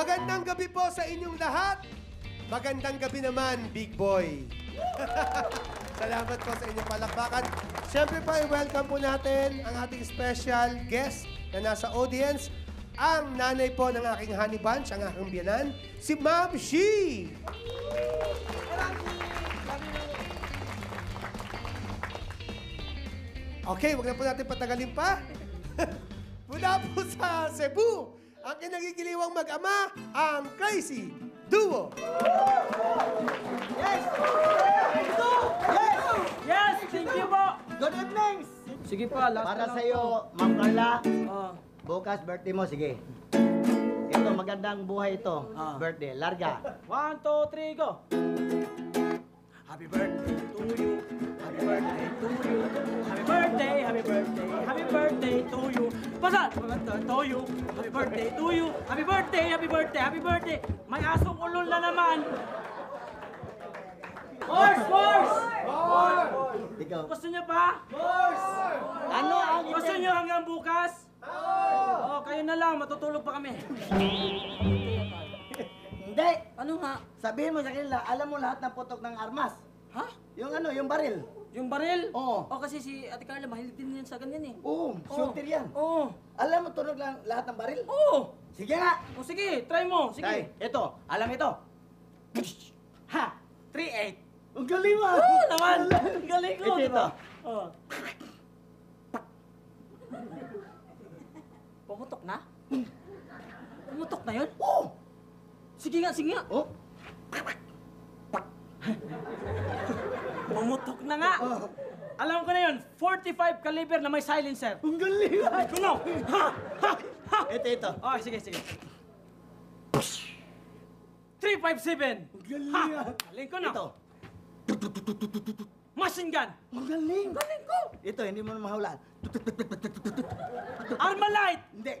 Magandang gabi po sa inyong lahat. Magandang gabi naman, Big Boy. Salamat po sa inyong palakpakan. Siyempre po, i-welcome po natin ang ating special guest na nasa audience, ang nanay po ng aking honey bunch, ang aking biyanan, si Ma'am Shi. Okay, wag na po natin patagalin pa. Mula po sa Cebu, ang kinagigiliwang mag-ama, ang Crazy Duo. Yes! Yes, thank you po. Good evening! Sige pa, last Para sa iyo, Ma'am Carla. Ah, bukas birthday mo, sige. Ito, magandang buhay ito. Ah. Birthday, larga. one, two, three, go. Happy birthday to you. Happy birthday to you. Happy birthday, happy birthday, happy birthday Basta, to you. Happy birthday to you. Happy birthday, happy birthday, happy birthday. May asong ulol na naman. Horse, horse! Ikaw. Gusto niyo pa? Ano ang Gusto niyo hanggang bukas? Oo! Oh, kayo na lang. Matutulog pa kami. Hindi! Ano nga? Sabihin mo sa kanila, alam mo lahat ng putok ng armas. Ha? Yung ano, yung baril. Yung baril? Oo. Oh, kasi si Ate Carla, mahilig din yan sa ganyan eh. Oo, shooter yan. Oo. Alam mo tunog lang lahat ng baril? Oo. Sige nga! O sige, try mo. Sige. Tay, ito, alam ito. Ha! 3-8. Ang galing mo! Oo naman. Ang Galing ko, Ito, di ba? ito. Oo. Pumutok na? Pumutok na yun? Oo! Sige nga, sige nga. Oh! Pumutok na nga. Alam ko na yun, 45 caliber na may silencer. Ang galing! Kuno! Ha! Ha! Ha! Ito, ito. Oh, sige, sige. 357. Ang galing Ha! Galing ko na. Ito. Machine gun. Ang galing! Galing ko. Ito, hindi mo na mahulaan. Armalite. Hindi.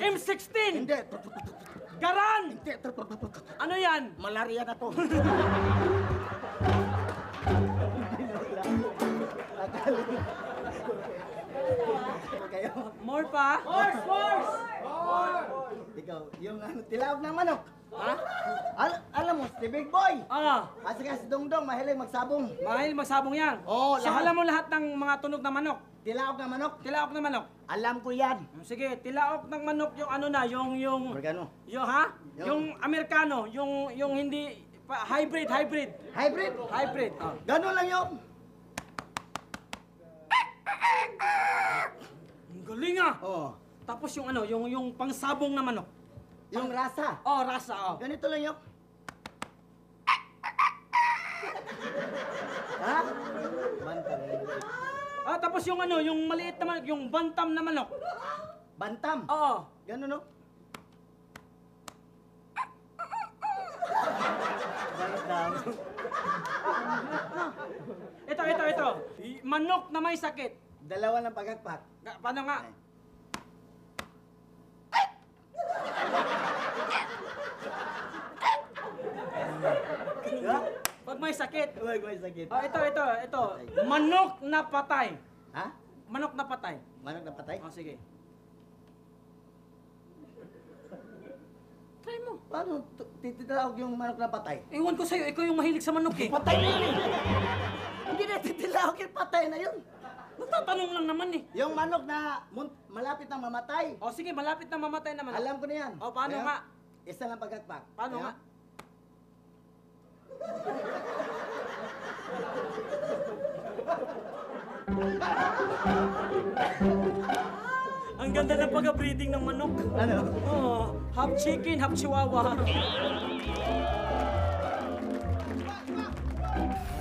M16. Hindi. Garan. Hindi. Ano yan? Malaria na to. More pa? Horse, horse. Ikaw, yung ano, tilawag ng manok. Ha? Al- alam mo, si Big Boy. Ah, Kasi kasi Dongdong, mahilig magsabong. mahal magsabong yan. Oo, so, lahat. alam mo lahat ng mga tunog na manok. Tilawag ng manok. Tilaok na manok. Alam ko yan. Sige, tilaok ng manok yung ano na, yung yung Amerikano. yung ha? Yung- Yung Amerikano, yung yung hindi pa- hybrid, hybrid. Hybrid. Hybrid. Ah. Ganun lang yun. Ang galing ah. Oh. Tapos yung ano, yung yung pangsabong na manok. Yung rasa. Oh, rasa oh. Ganito lang yun. ha? Bantam. Ah, tapos yung ano, yung maliit na manok, yung bantam na manok. Bantam. Oo. Ganun no? Bantam. Ito, ito, ito. Manok na may sakit. Dalawa ng pagakpak. Ga- Paano nga? Ha? Pag may sakit. Huwag may sakit. Oh, ito, ito, ito. Manok na patay. Ha? Manok na patay. Manok na patay? Oh, sige. Try mo. Paano t- yung manok na patay? Ewan ko sa'yo, ikaw yung mahilig sa manok eh. Patay na yun eh! Hindi na tititawag yung patay na yun. Nagtatanong lang naman eh. Yung manok na mun- malapit na mamatay. O sige, malapit na mamatay na manok. Alam ko na yan. O, paano Kaya, nga? Isa lang pagkakpak. Paano Kaya, nga? Ang ganda ng pagka-breeding ng manok. Ano? Oh, half chicken, half chihuahua.